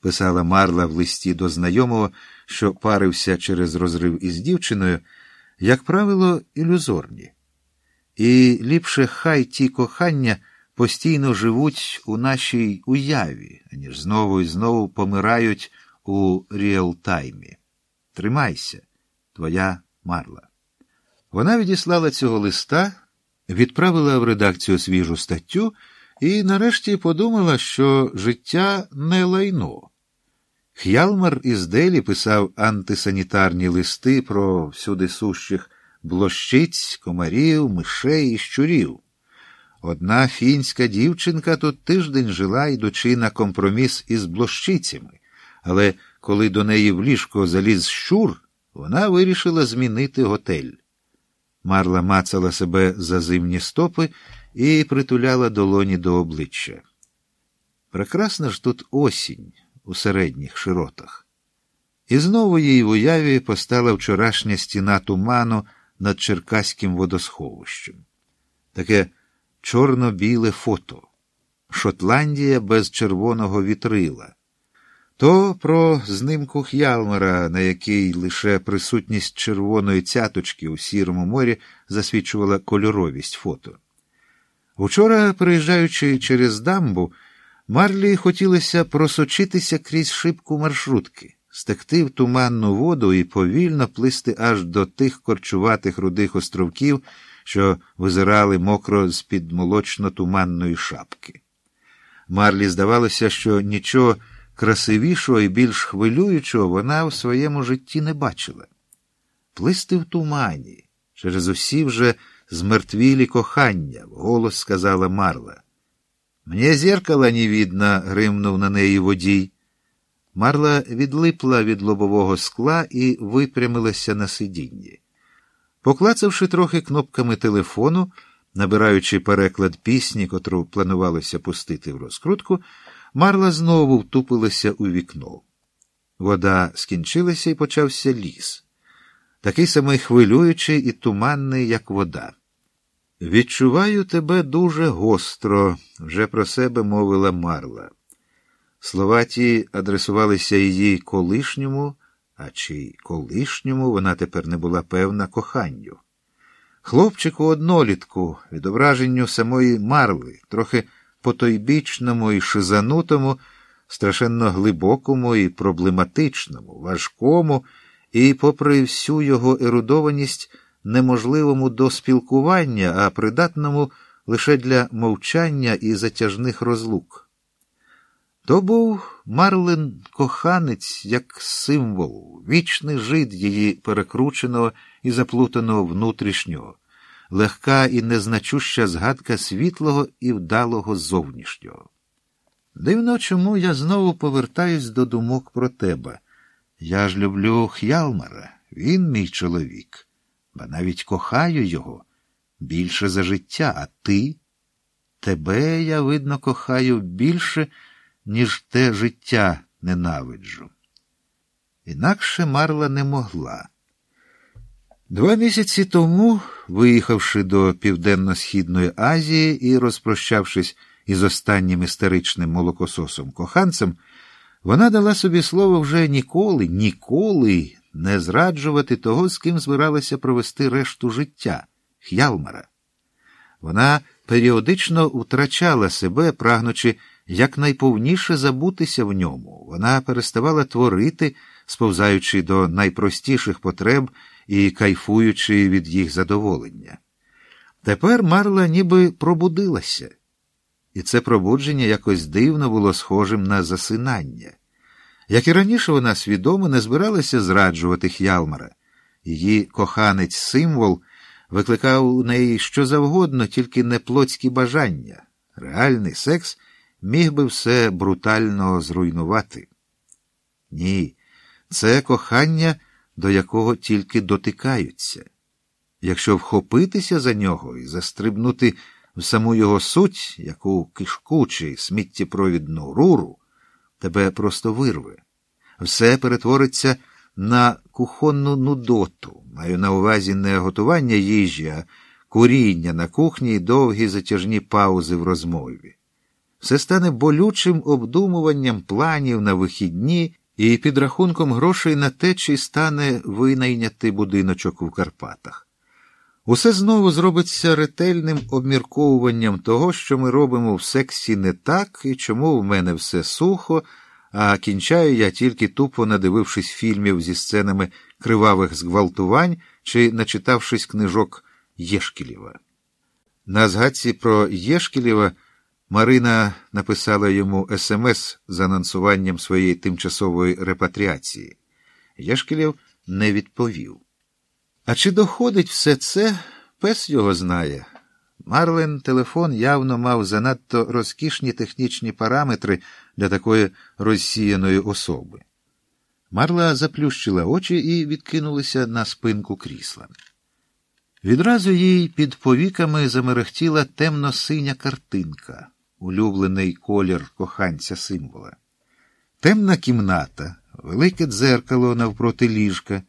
писала Марла в листі до знайомого, що парився через розрив із дівчиною, як правило, ілюзорні. І ліпше хай ті кохання постійно живуть у нашій уяві, аніж знову і знову помирають у ріалтаймі. Тримайся, твоя Марла. Вона відіслала цього листа, відправила в редакцію свіжу статтю і нарешті подумала, що життя не лайно. Х'ялмар із Делі писав антисанітарні листи про всюди сущих блощиць, комарів, мишей і щурів. Одна фінська дівчинка тут тиждень жила, йдучи на компроміс із блощицями, але коли до неї в ліжко заліз щур, вона вирішила змінити готель. Марла мацала себе за зимні стопи і притуляла долоні до обличчя. Прекрасна ж тут осінь у середніх широтах. І знову їй в уяві постала вчорашня стіна туману над Черкаським водосховищем. Таке чорно-біле фото. Шотландія без червоного вітрила. То про знимку Х'ялмера, на якій лише присутність червоної цяточки у сірому морі засвідчувала кольоровість фото. Учора, приїжджаючи через дамбу, Марлі хотілося просочитися крізь шибку маршрутки, стекти в туманну воду і повільно плисти аж до тих корчуватих рудих островків, що визирали мокро з під молочно-туманної шапки. Марлі здавалося, що нічого красивішого і більш хвилюючого вона в своєму житті не бачила. Плисти в тумані, через усі вже змертвілі кохання, вголос сказала Марла. Мені зеркала не видно, гримнув на неї водій. Марла відлипла від лобового скла і випрямилася на сидінні. Поклацавши трохи кнопками телефону, набираючи переклад пісні, котру планувалося пустити в розкрутку, Марла знову втупилася у вікно. Вода скінчилася і почався ліс, такий самий хвилюючий і туманний, як вода. Відчуваю тебе дуже гостро, вже про себе мовила Марла. Слова ті адресувалися її колишньому, а чи колишньому вона тепер не була певна коханню. Хлопчику однолітку, відображенню самої Марли, трохи потойбічному і шизанутому, страшенно глибокому і проблематичному, важкому і, попри всю його ерудованість, неможливому до спілкування, а придатному лише для мовчання і затяжних розлук. То був Марлин коханець як символ, вічний жид її перекрученого і заплутаного внутрішнього, легка і незначуща згадка світлого і вдалого зовнішнього. Дивно, чому я знову повертаюсь до думок про тебе. Я ж люблю Х'ялмара, він мій чоловік ба навіть кохаю його більше за життя, а ти? Тебе я, видно, кохаю більше, ніж те життя ненавиджу. Інакше Марла не могла. Два місяці тому, виїхавши до Південно-Східної Азії і розпрощавшись із останнім істеричним молокососом коханцем, вона дала собі слово вже ніколи, ніколи не зраджувати того, з ким збиралася провести решту життя Х'ялмара. Вона періодично втрачала себе, прагнучи якнайповніше забутися в ньому. Вона переставала творити, сповзаючи до найпростіших потреб і кайфуючи від їх задоволення. Тепер Марла ніби пробудилася, і це пробудження якось дивно було схожим на засинання. Як і раніше вона свідомо не збиралася зраджувати Х'ялмара. Її коханець символ викликав у неї що завгодно, тільки не плотські бажання. Реальний секс міг би все брутально зруйнувати. Ні, це кохання, до якого тільки дотикаються. Якщо вхопитися за нього і застрибнути в саму його суть, яку кишку чи сміттєпровідну руру, тебе просто вирве. Все перетвориться на кухонну нудоту. Маю на увазі не готування їжі, а куріння на кухні і довгі затяжні паузи в розмові. все стане болючим обдумуванням планів на вихідні і підрахунком грошей на те, чи стане винайняти будиночок у Карпатах. Усе знову зробиться ретельним обмірковуванням того, що ми робимо в сексі не так і чому в мене все сухо, а кінчаю я тільки тупо надивившись фільмів зі сценами кривавих зґвалтувань чи начитавшись книжок Єшкілєва. На згадці про Єшкілєва Марина написала йому смс з анонсуванням своєї тимчасової репатріації. Єшкілєв не відповів. А чи доходить все це, пес його знає. Марлен телефон явно мав занадто розкішні технічні параметри для такої розсіяної особи. Марла заплющила очі і відкинулася на спинку крісла. Відразу їй під повіками замерехтіла темно-синя картинка, улюблений колір коханця символа. Темна кімната, велике дзеркало навпроти ліжка.